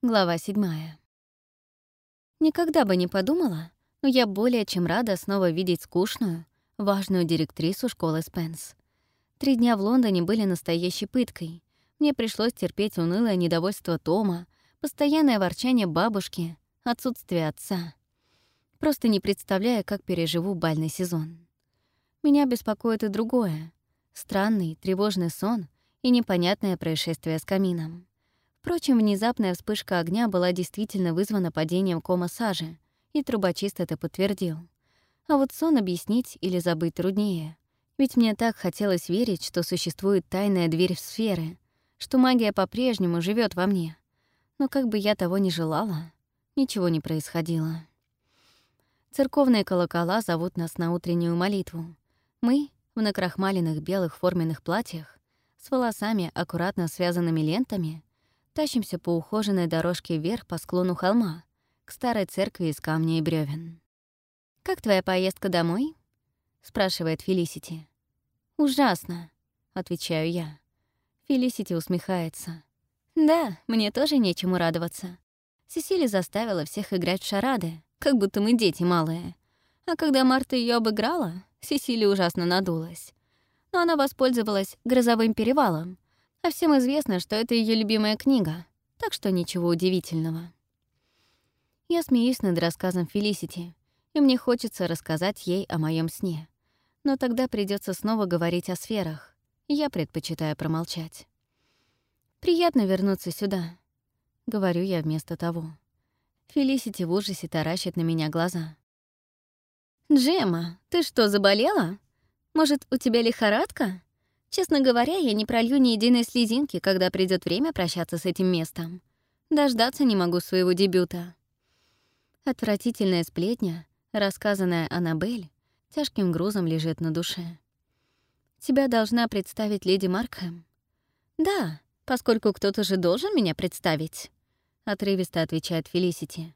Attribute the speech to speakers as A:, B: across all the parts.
A: Глава седьмая. Никогда бы не подумала, но я более чем рада снова видеть скучную, важную директрису школы Спенс. Три дня в Лондоне были настоящей пыткой. Мне пришлось терпеть унылое недовольство Тома, постоянное ворчание бабушки, отсутствие отца. Просто не представляя, как переживу бальный сезон. Меня беспокоит и другое. Странный, тревожный сон и непонятное происшествие с камином. Впрочем, внезапная вспышка огня была действительно вызвана падением кома сажи, и трубочист это подтвердил. А вот сон объяснить или забыть труднее. Ведь мне так хотелось верить, что существует тайная дверь в сферы, что магия по-прежнему живет во мне. Но как бы я того ни желала, ничего не происходило. Церковные колокола зовут нас на утреннюю молитву. Мы, в накрахмаленных белых форменных платьях, с волосами, аккуратно связанными лентами, Тащимся по ухоженной дорожке вверх по склону холма, к старой церкви из камня и бревен. «Как твоя поездка домой?» — спрашивает Фелисити. «Ужасно», — отвечаю я. Фелисити усмехается. «Да, мне тоже нечему радоваться. Сесили заставила всех играть в шарады, как будто мы дети малые. А когда Марта ее обыграла, Сесили ужасно надулась. Но она воспользовалась грозовым перевалом, а всем известно, что это ее любимая книга, так что ничего удивительного. Я смеюсь над рассказом Фелисити, и мне хочется рассказать ей о моем сне. Но тогда придется снова говорить о сферах, я предпочитаю промолчать. «Приятно вернуться сюда», — говорю я вместо того. Фелисити в ужасе таращит на меня глаза. «Джема, ты что, заболела? Может, у тебя лихорадка?» Честно говоря, я не пролью ни единой слезинки, когда придет время прощаться с этим местом. Дождаться не могу своего дебюта. Отвратительная сплетня, рассказанная Аннабель, тяжким грузом лежит на душе. Тебя должна представить леди Маркхэм. Да, поскольку кто-то же должен меня представить. Отрывисто отвечает Фелисити.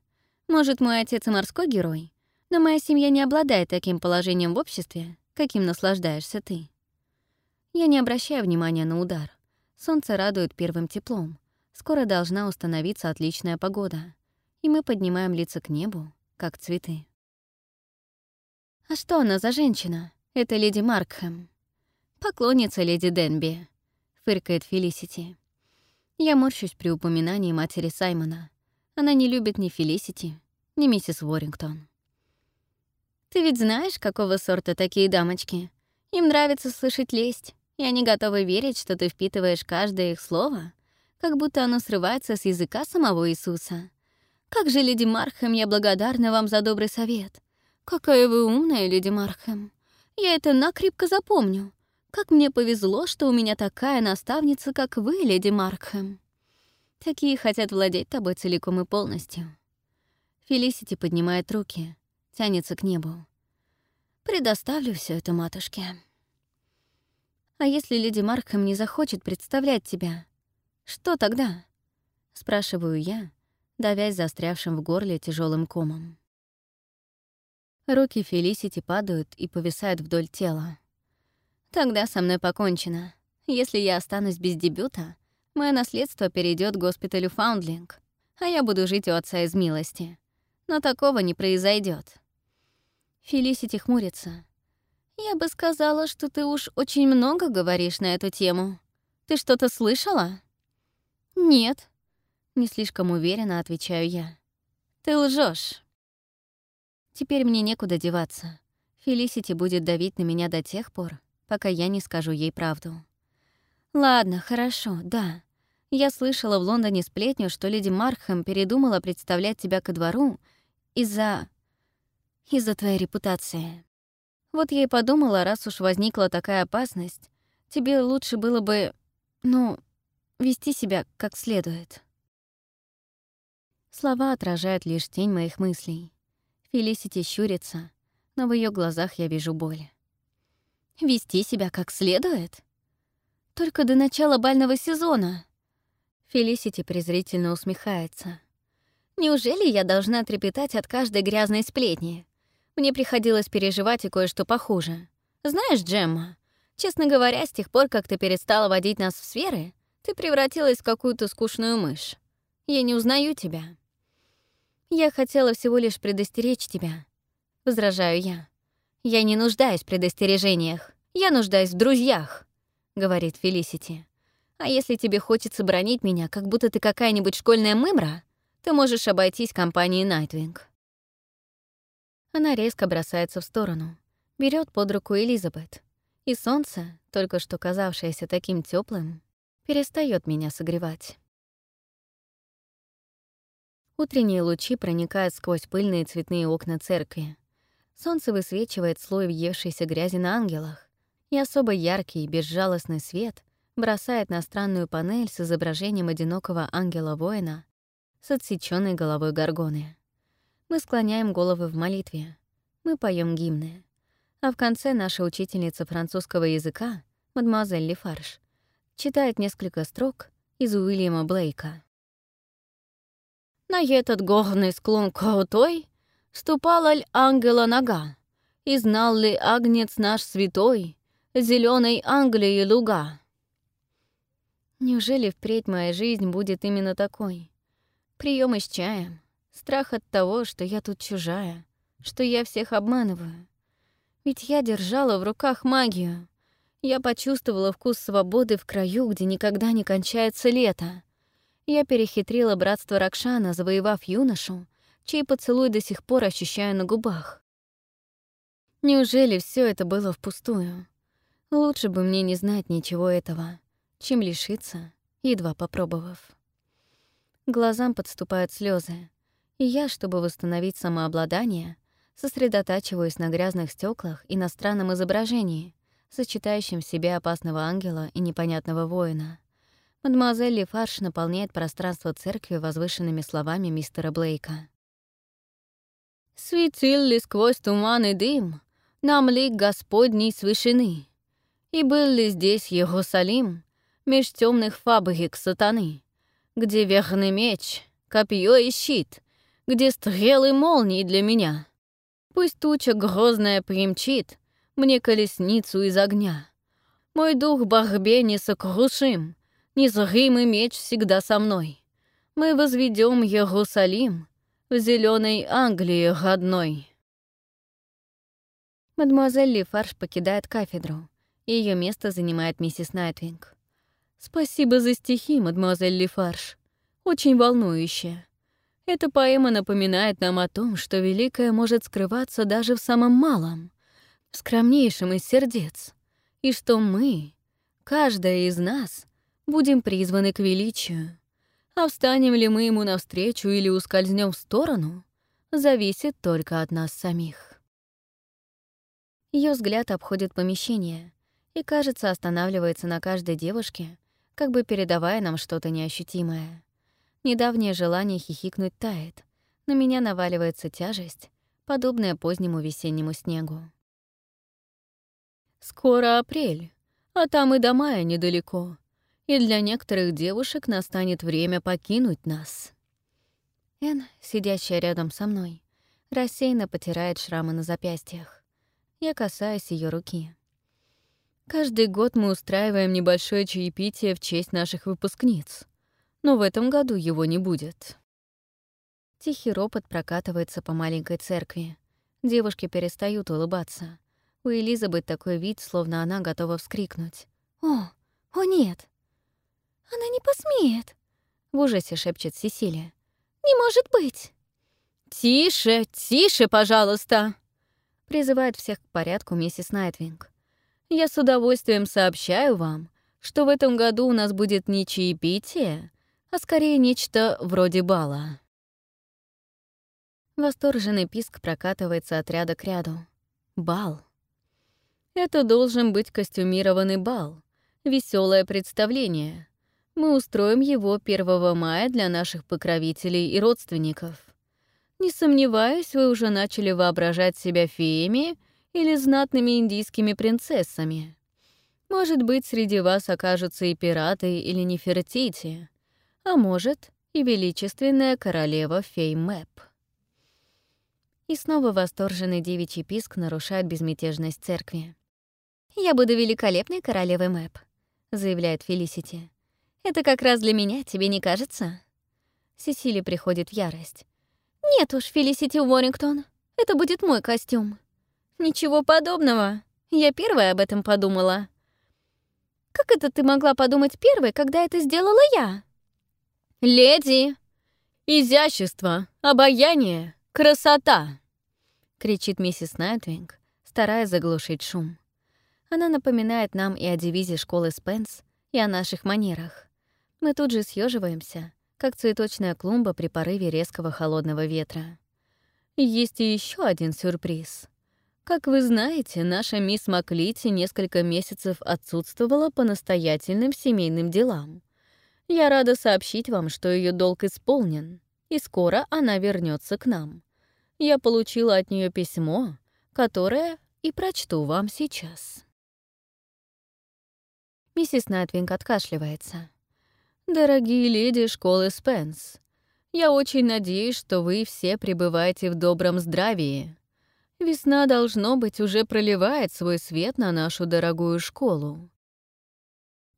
A: Может, мой отец и морской герой, но моя семья не обладает таким положением в обществе, каким наслаждаешься ты. Я не обращаю внимания на удар. Солнце радует первым теплом. Скоро должна установиться отличная погода. И мы поднимаем лица к небу, как цветы. «А что она за женщина? Это леди Маркхэм». «Поклонница леди Денби», — фыркает Фелисити. Я морщусь при упоминании матери Саймона. Она не любит ни Фелисити, ни миссис Уоррингтон. «Ты ведь знаешь, какого сорта такие дамочки? Им нравится слышать лесть и они готовы верить, что ты впитываешь каждое их слово, как будто оно срывается с языка самого Иисуса. Как же, леди Мархэм, я благодарна вам за добрый совет. Какая вы умная, леди Мархэм. Я это накрепко запомню. Как мне повезло, что у меня такая наставница, как вы, леди Маркхэм. Такие хотят владеть тобой целиком и полностью. Фелисити поднимает руки, тянется к небу. Предоставлю все это матушке. А если леди Маркхэм не захочет представлять тебя? Что тогда? Спрашиваю я, давясь застрявшим в горле тяжелым комом. Руки Фелисити падают и повисают вдоль тела. Тогда со мной покончено. Если я останусь без дебюта, мое наследство перейдет госпиталю Фаундлинг, а я буду жить у отца из милости. Но такого не произойдет. Фелисити хмурится, «Я бы сказала, что ты уж очень много говоришь на эту тему. Ты что-то слышала?» «Нет», — не слишком уверенно отвечаю я. «Ты лжешь. Теперь мне некуда деваться. Фелисити будет давить на меня до тех пор, пока я не скажу ей правду. Ладно, хорошо, да. Я слышала в Лондоне сплетню, что леди Маркхэм передумала представлять тебя ко двору из-за... из-за твоей репутации. Вот я и подумала, раз уж возникла такая опасность, тебе лучше было бы, ну, вести себя как следует. Слова отражают лишь тень моих мыслей. Фелисити щурится, но в ее глазах я вижу боль. Вести себя как следует? Только до начала бального сезона. Фелисити презрительно усмехается. Неужели я должна трепетать от каждой грязной сплетни? Мне приходилось переживать и кое-что похуже. Знаешь, Джемма, честно говоря, с тех пор, как ты перестала водить нас в сферы, ты превратилась в какую-то скучную мышь. Я не узнаю тебя». «Я хотела всего лишь предостеречь тебя», — возражаю я. «Я не нуждаюсь в предостережениях. Я нуждаюсь в друзьях», — говорит Фелисити. «А если тебе хочется бронить меня, как будто ты какая-нибудь школьная мымра, ты можешь обойтись компанией Найтвинг». Она резко бросается в сторону, берет под руку Элизабет, и солнце, только что казавшееся таким теплым, перестает меня согревать. Утренние лучи проникают сквозь пыльные цветные окна церкви. Солнце высвечивает слой въевшейся грязи на ангелах, и особо яркий, безжалостный свет бросает на странную панель с изображением одинокого ангела-воина с отсеченной головой горгоны. Мы склоняем головы в молитве. Мы поем гимны. А в конце наша учительница французского языка, мадемуазель Лефарш, читает несколько строк из Уильяма Блейка. На этот горный склон крутой Ступала ль ангела нога, И знал ли агнец наш святой зеленой Англии луга? Неужели впредь моя жизнь будет именно такой? Приемы с чаем, страх от того, что я тут чужая, что я всех обманываю. Ведь я держала в руках магию. Я почувствовала вкус свободы в краю, где никогда не кончается лето. Я перехитрила братство Ракшана, завоевав юношу, чей поцелуй до сих пор ощущаю на губах. Неужели все это было впустую? Лучше бы мне не знать ничего этого, чем лишиться, едва попробовав. Глазам подступают слезы, и я, чтобы восстановить самообладание, сосредотачиваюсь на грязных стеклах и на странном изображении, сочетающем в себе опасного ангела и непонятного воина. Мадемуазель Лефарш наполняет пространство церкви возвышенными словами мистера Блейка. «Светил ли сквозь туман и дым нам лик Господний с вышины? И был ли здесь Иерусалим меж темных фабрик сатаны, где верный меч, копье и щит, где стрелы молнии для меня? Пусть туча грозная примчит мне колесницу из огня. Мой дух борьбе несокрушим, незримый меч всегда со мной. Мы возведем Иерусалим в зеленой Англии родной. Мадемуазель Лифарш покидает кафедру, ее место занимает миссис Найтвинг. «Спасибо за стихи, мадемуазель Лифарш. Очень волнующе. Эта поэма напоминает нам о том, что великое может скрываться даже в самом малом, в скромнейшем из сердец, и что мы, каждая из нас, будем призваны к величию. А встанем ли мы ему навстречу или ускользнем в сторону, зависит только от нас самих. Ее взгляд обходит помещение и, кажется, останавливается на каждой девушке, как бы передавая нам что-то неощутимое. Недавнее желание хихикнуть тает, на меня наваливается тяжесть, подобная позднему весеннему снегу. «Скоро апрель, а там и до мая недалеко и для некоторых девушек настанет время покинуть нас. Эн, сидящая рядом со мной, рассеянно потирает шрамы на запястьях. Я касаюсь ее руки. Каждый год мы устраиваем небольшое чаепитие в честь наших выпускниц, но в этом году его не будет. Тихий ропот прокатывается по маленькой церкви. Девушки перестают улыбаться. У Элизабет такой вид, словно она готова вскрикнуть. «О, о нет!» «Она не посмеет!» — в ужасе шепчет Сесилия. «Не может быть!» «Тише, тише, пожалуйста!» — призывает всех к порядку миссис Найтвинг. «Я с удовольствием сообщаю вам, что в этом году у нас будет не чаепитие, а скорее нечто вроде бала». Восторженный писк прокатывается от ряда к ряду. Бал. Это должен быть костюмированный бал, веселое представление, мы устроим его 1 мая для наших покровителей и родственников. Не сомневаюсь, вы уже начали воображать себя феями или знатными индийскими принцессами. Может быть, среди вас окажутся и пираты или Нефертити, а может, и величественная королева фей Мэп. И снова восторженный девичий писк нарушает безмятежность церкви. «Я буду великолепной королевой Мэп», — заявляет Фелисити. Это как раз для меня, тебе не кажется?» Сесили приходит в ярость. «Нет уж, Фелисити Уоррингтон, это будет мой костюм». «Ничего подобного. Я первая об этом подумала». «Как это ты могла подумать первой, когда это сделала я?» «Леди! Изящество, обаяние, красота!» — кричит миссис Найтвинг, стараясь заглушить шум. Она напоминает нам и о девизе школы Спенс, и о наших манерах. Мы тут же съеживаемся, как цветочная клумба при порыве резкого холодного ветра. Есть и еще один сюрприз. Как вы знаете, наша мисс Маклити несколько месяцев отсутствовала по настоятельным семейным делам. Я рада сообщить вам, что ее долг исполнен, и скоро она вернется к нам. Я получила от нее письмо, которое и прочту вам сейчас. Миссис Найтвинг откашливается. «Дорогие леди школы Спенс, я очень надеюсь, что вы все пребываете в добром здравии. Весна, должно быть, уже проливает свой свет на нашу дорогую школу.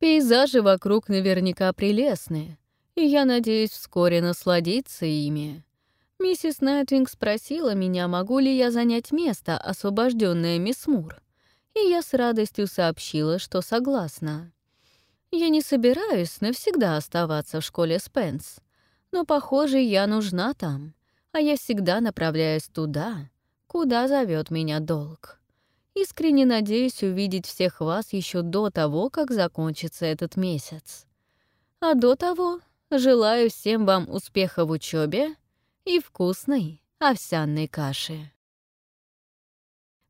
A: Пейзажи вокруг наверняка прелестны, и я надеюсь вскоре насладиться ими. Миссис Найтвинг спросила меня, могу ли я занять место, освобожденное мисс Мур, и я с радостью сообщила, что согласна. Я не собираюсь навсегда оставаться в школе Спенс, но, похоже, я нужна там, а я всегда направляюсь туда, куда зовет меня долг. Искренне надеюсь увидеть всех вас еще до того, как закончится этот месяц. А до того желаю всем вам успеха в учебе и вкусной овсяной каши.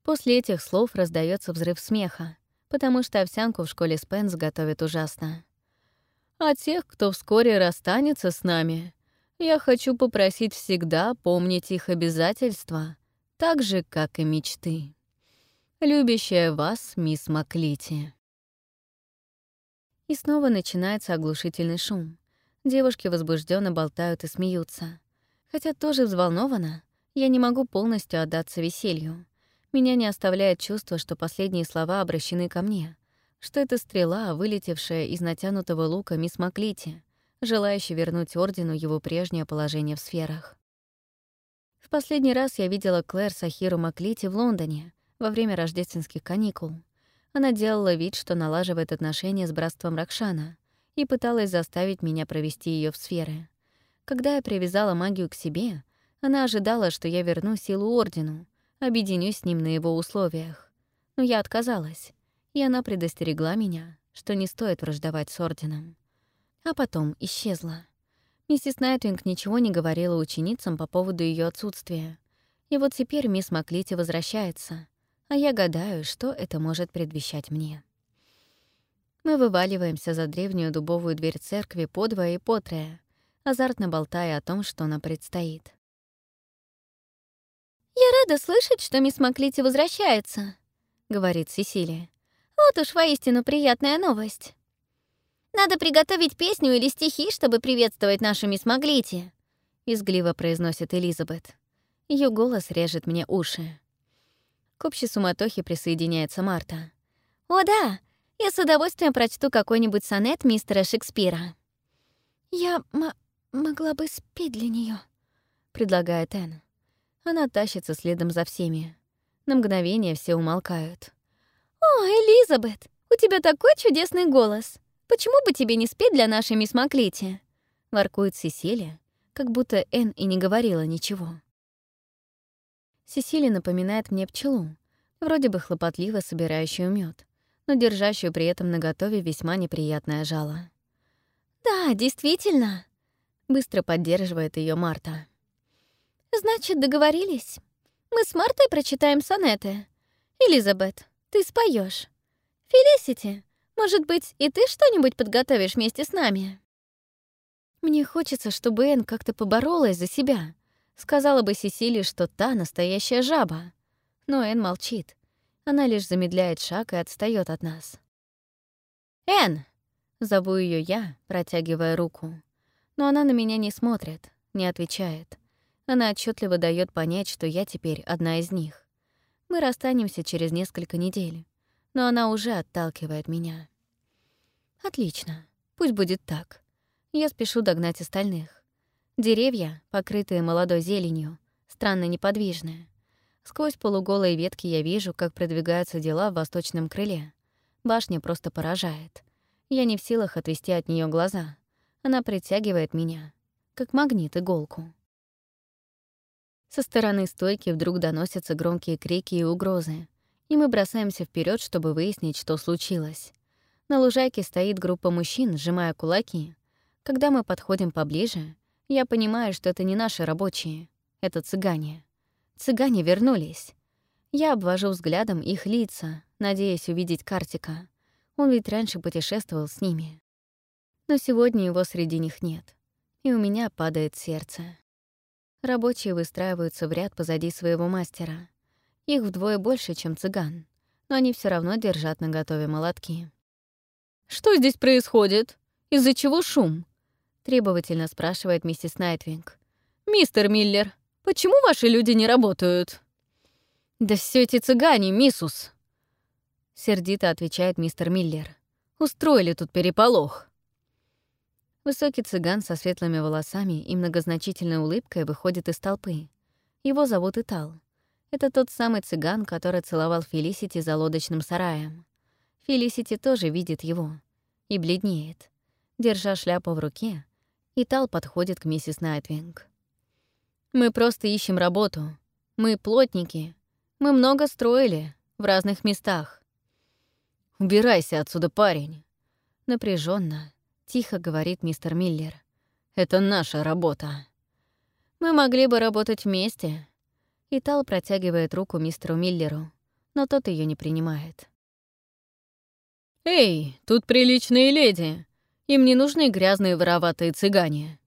A: После этих слов раздается взрыв смеха, потому что овсянку в школе Спенс готовят ужасно. А тех, кто вскоре расстанется с нами, я хочу попросить всегда помнить их обязательства так же, как и мечты. Любящая вас, мисс Маклити. И снова начинается оглушительный шум. Девушки возбужденно болтают и смеются. Хотя тоже взволнована, я не могу полностью отдаться веселью. Меня не оставляет чувство, что последние слова обращены ко мне, что это стрела, вылетевшая из натянутого лука мисс Маклити, желающая вернуть Ордену его прежнее положение в сферах. В последний раз я видела Клэр Сахиру Маклити в Лондоне во время рождественских каникул. Она делала вид, что налаживает отношения с братством Ракшана и пыталась заставить меня провести ее в сферы. Когда я привязала магию к себе, она ожидала, что я верну силу Ордену, объединюсь с ним на его условиях. Но я отказалась, и она предостерегла меня, что не стоит враждовать с Орденом. А потом исчезла. Миссис Найтвинг ничего не говорила ученицам по поводу ее отсутствия. И вот теперь мисс Маклити возвращается, а я гадаю, что это может предвещать мне. Мы вываливаемся за древнюю дубовую дверь церкви подвое и потрое, азартно болтая о том, что нам предстоит. «Я рада слышать, что мисс Маклити возвращается», — говорит Сесилия. «Вот уж воистину приятная новость». Надо приготовить песню или стихи, чтобы приветствовать нашу мисс Маглити», — изгливо произносит Элизабет. Ее голос режет мне уши. К общей суматохе присоединяется Марта. «О, да! Я с удовольствием прочту какой-нибудь сонет мистера Шекспира». «Я могла бы спеть для нее, предлагает Энн. Она тащится следом за всеми. На мгновение все умолкают. «О, Элизабет, у тебя такой чудесный голос! Почему бы тебе не спеть для нашей мисс Маклити?» — воркует Сесилия, как будто Энн и не говорила ничего. Сесилия напоминает мне пчелу, вроде бы хлопотливо собирающую мед, но держащую при этом наготове весьма неприятное жало. «Да, действительно», — быстро поддерживает ее Марта. «Значит, договорились. Мы с Мартой прочитаем сонеты. Элизабет, ты споешь. Фелисити, может быть, и ты что-нибудь подготовишь вместе с нами?» Мне хочется, чтобы Энн как-то поборолась за себя. Сказала бы Сесилии, что та настоящая жаба. Но Энн молчит. Она лишь замедляет шаг и отстает от нас. «Энн!» — зову ее я, протягивая руку. Но она на меня не смотрит, не отвечает. Она отчетливо дает понять, что я теперь одна из них. Мы расстанемся через несколько недель но она уже отталкивает меня. Отлично, пусть будет так. Я спешу догнать остальных. Деревья, покрытые молодой зеленью, странно неподвижные. Сквозь полуголые ветки я вижу, как продвигаются дела в восточном крыле. Башня просто поражает. Я не в силах отвести от нее глаза. Она притягивает меня, как магнит иголку. Со стороны стойки вдруг доносятся громкие крики и угрозы, и мы бросаемся вперед, чтобы выяснить, что случилось. На лужайке стоит группа мужчин, сжимая кулаки. Когда мы подходим поближе, я понимаю, что это не наши рабочие, это цыгане. Цыгане вернулись. Я обвожу взглядом их лица, надеясь увидеть Картика. Он ведь раньше путешествовал с ними. Но сегодня его среди них нет, и у меня падает сердце. Рабочие выстраиваются в ряд позади своего мастера. Их вдвое больше, чем цыган, но они все равно держат на готове молотки. «Что здесь происходит? Из-за чего шум?» — требовательно спрашивает миссис Найтвинг. «Мистер Миллер, почему ваши люди не работают?» «Да все эти цыгане, миссус!» Сердито отвечает мистер Миллер. «Устроили тут переполох». Высокий цыган со светлыми волосами и многозначительной улыбкой выходит из толпы. Его зовут Итал. Это тот самый цыган, который целовал Фелисити за лодочным сараем. Фелисити тоже видит его и бледнеет. Держа шляпу в руке, Итал подходит к миссис Найтвинг. «Мы просто ищем работу. Мы плотники. Мы много строили в разных местах. «Убирайся отсюда, парень!» Напряженно, тихо говорит мистер Миллер. «Это наша работа». «Мы могли бы работать вместе». Итал протягивает руку мистеру Миллеру, но тот ее не принимает. «Эй, тут приличные леди! Им не нужны грязные вороватые цыгане!»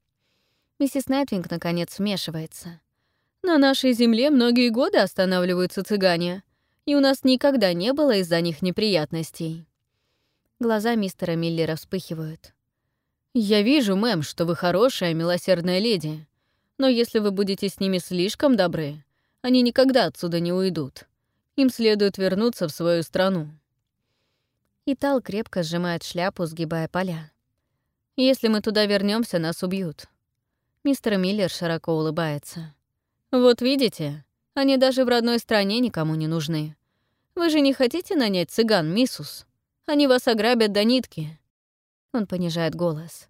A: Миссис Найтвинг наконец вмешивается. «На нашей земле многие годы останавливаются цыгане и у нас никогда не было из-за них неприятностей. Глаза мистера Миллера вспыхивают. «Я вижу, мэм, что вы хорошая, милосердная леди, но если вы будете с ними слишком добры, они никогда отсюда не уйдут. Им следует вернуться в свою страну». Итал крепко сжимает шляпу, сгибая поля. «Если мы туда вернемся, нас убьют». Мистер Миллер широко улыбается. «Вот видите, они даже в родной стране никому не нужны. Вы же не хотите нанять цыган, миссус? Они вас ограбят до нитки». Он понижает голос.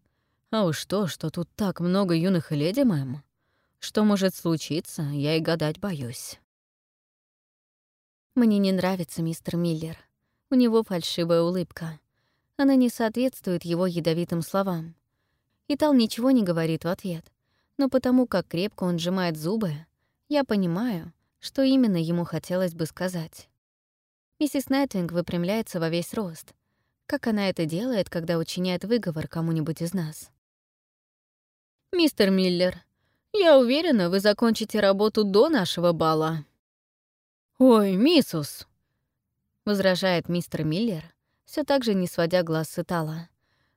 A: «А уж то, что тут так много юных леди, мэм. Что может случиться, я и гадать боюсь». Мне не нравится мистер Миллер. У него фальшивая улыбка. Она не соответствует его ядовитым словам. Итал ничего не говорит в ответ, но потому как крепко он сжимает зубы, я понимаю, что именно ему хотелось бы сказать. Миссис Найтвинг выпрямляется во весь рост. Как она это делает, когда учиняет выговор кому-нибудь из нас? «Мистер Миллер, я уверена, вы закончите работу до нашего бала». «Ой, миссус!» — возражает мистер Миллер, все так же не сводя глаз с Итала.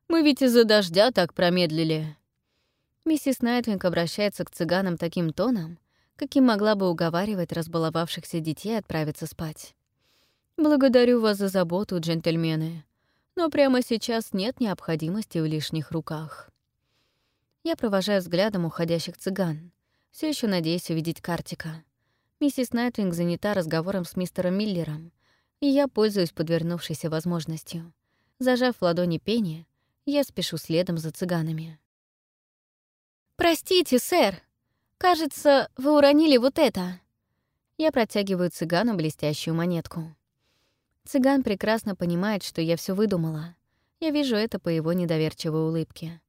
A: «Мы ведь из-за дождя так промедлили». Миссис Найтвинг обращается к цыганам таким тоном, каким могла бы уговаривать разбаловавшихся детей отправиться спать. «Благодарю вас за заботу, джентльмены, но прямо сейчас нет необходимости в лишних руках». Я провожаю взглядом уходящих цыган, все еще надеясь увидеть Картика. Миссис Найтвинг занята разговором с мистером Миллером, и я пользуюсь подвернувшейся возможностью. Зажав в ладони пени, я спешу следом за цыганами. «Простите, сэр!» «Кажется, вы уронили вот это». Я протягиваю цыгану блестящую монетку. Цыган прекрасно понимает, что я все выдумала. Я вижу это по его недоверчивой улыбке.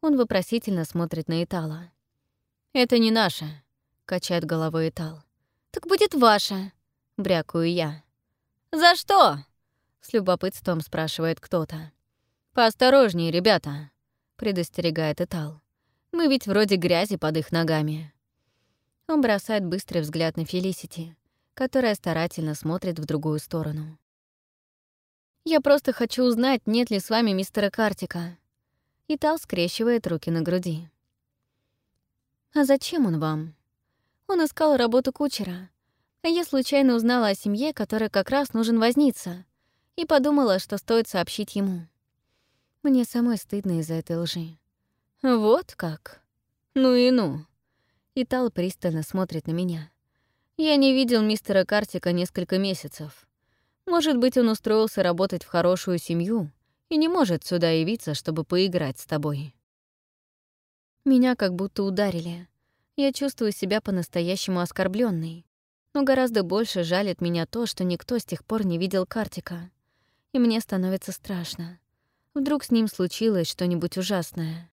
A: Он вопросительно смотрит на Итала. «Это не наше», — качает головой Итал. «Так будет ваше», — брякаю я. «За что?» — с любопытством спрашивает кто-то. «Поосторожнее, ребята», — предостерегает Итал. «Мы ведь вроде грязи под их ногами». Он бросает быстрый взгляд на Фелисити, которая старательно смотрит в другую сторону. «Я просто хочу узнать, нет ли с вами мистера Картика». И Тал скрещивает руки на груди. «А зачем он вам?» Он искал работу кучера, я случайно узнала о семье, которой как раз нужен возница, и подумала, что стоит сообщить ему. Мне самой стыдно из-за этой лжи. «Вот как? Ну и ну. Итал пристально смотрит на меня. Я не видел мистера Картика несколько месяцев. Может быть, он устроился работать в хорошую семью и не может сюда явиться, чтобы поиграть с тобой. Меня как будто ударили. Я чувствую себя по-настоящему оскорбленной. Но гораздо больше жалит меня то, что никто с тех пор не видел Картика. И мне становится страшно. Вдруг с ним случилось что-нибудь ужасное.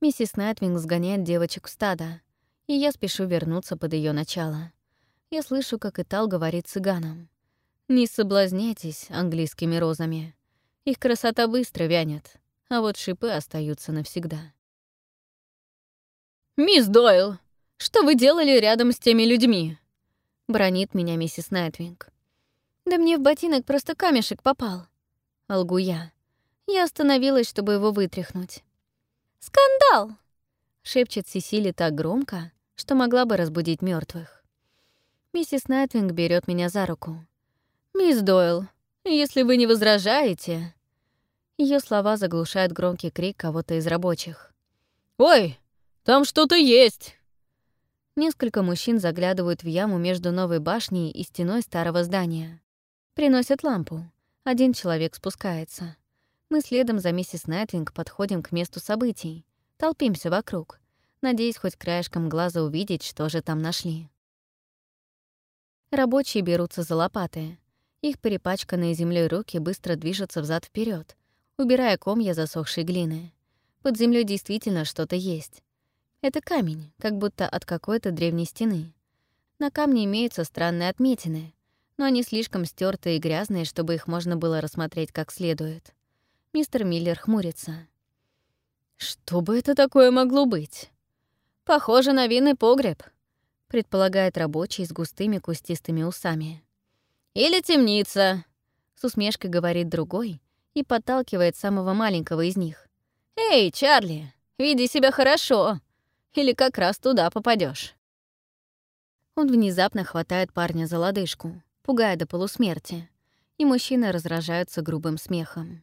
A: Миссис Найтвинг сгоняет девочек в стадо, и я спешу вернуться под ее начало. Я слышу, как Итал говорит цыганам. «Не соблазняйтесь английскими розами. Их красота быстро вянет, а вот шипы остаются навсегда». «Мисс Дойл, что вы делали рядом с теми людьми?» — бранит меня миссис Найтвинг. «Да мне в ботинок просто камешек попал», — лгу я. Я остановилась, чтобы его вытряхнуть. «Скандал!» — шепчет Сесили так громко, что могла бы разбудить мертвых. Миссис Найтвинг берет меня за руку. «Мисс Дойл, если вы не возражаете...» Ее слова заглушают громкий крик кого-то из рабочих. «Ой, там что-то есть!» Несколько мужчин заглядывают в яму между новой башней и стеной старого здания. Приносят лампу. Один человек спускается. Мы следом за миссис Найтвинг подходим к месту событий, толпимся вокруг, надеясь хоть краешком глаза увидеть, что же там нашли. Рабочие берутся за лопаты. Их перепачканные землей руки быстро движутся взад вперед, убирая комья засохшей глины. Под землей действительно что-то есть. Это камень, как будто от какой-то древней стены. На камне имеются странные отметины, но они слишком стертые и грязные, чтобы их можно было рассмотреть как следует. Мистер Миллер хмурится. «Что бы это такое могло быть?» «Похоже на винный погреб», — предполагает рабочий с густыми кустистыми усами. «Или темница», — с усмешкой говорит другой и подталкивает самого маленького из них. «Эй, Чарли, веди себя хорошо, или как раз туда попадешь. Он внезапно хватает парня за лодыжку, пугая до полусмерти, и мужчины разражаются грубым смехом.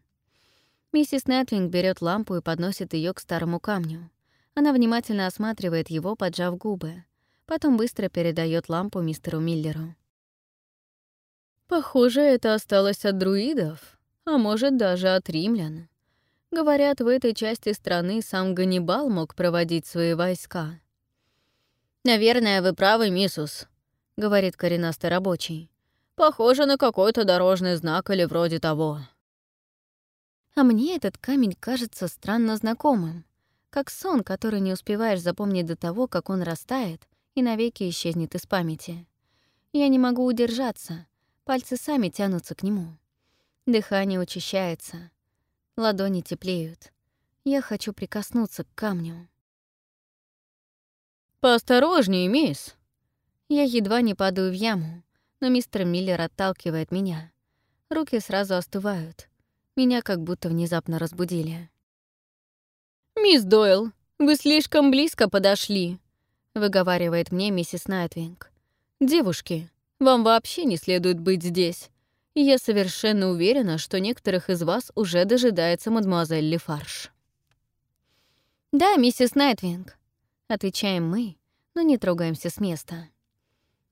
A: Миссис Нэтлинг берет лампу и подносит ее к старому камню. Она внимательно осматривает его, поджав губы. Потом быстро передает лампу мистеру Миллеру. «Похоже, это осталось от друидов, а может, даже от римлян. Говорят, в этой части страны сам Ганнибал мог проводить свои войска». «Наверное, вы правы, миссус», — говорит коренастый рабочий. «Похоже на какой-то дорожный знак или вроде того». А мне этот камень кажется странно знакомым, как сон, который не успеваешь запомнить до того, как он растает и навеки исчезнет из памяти. Я не могу удержаться, пальцы сами тянутся к нему. Дыхание учащается, ладони теплеют. Я хочу прикоснуться к камню. «Поосторожнее, мисс!» Я едва не падаю в яму, но мистер Миллер отталкивает меня. Руки сразу остывают, меня как будто внезапно разбудили. «Мисс Дойл, вы слишком близко подошли», — выговаривает мне миссис Найтвинг. «Девушки, вам вообще не следует быть здесь. Я совершенно уверена, что некоторых из вас уже дожидается мадемуазель Лефарш». «Да, миссис Найтвинг», — отвечаем мы, но не трогаемся с места.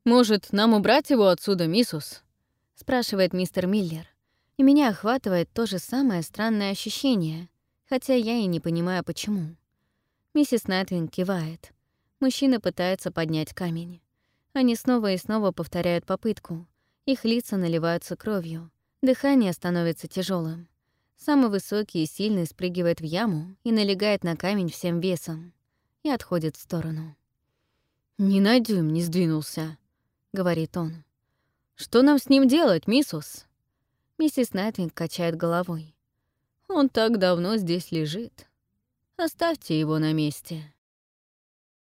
A: «Может, нам убрать его отсюда, миссус?» — спрашивает мистер Миллер и меня охватывает то же самое странное ощущение, хотя я и не понимаю, почему. Миссис Найтвинг кивает. Мужчина пытается поднять камень. Они снова и снова повторяют попытку. Их лица наливаются кровью. Дыхание становится тяжелым. Самый высокий и сильный спрыгивает в яму и налегает на камень всем весом и отходит в сторону. «Ни на дюйм не сдвинулся», — говорит он. «Что нам с ним делать, миссус?» Миссис Найтвинг качает головой. «Он так давно здесь лежит. Оставьте его на месте».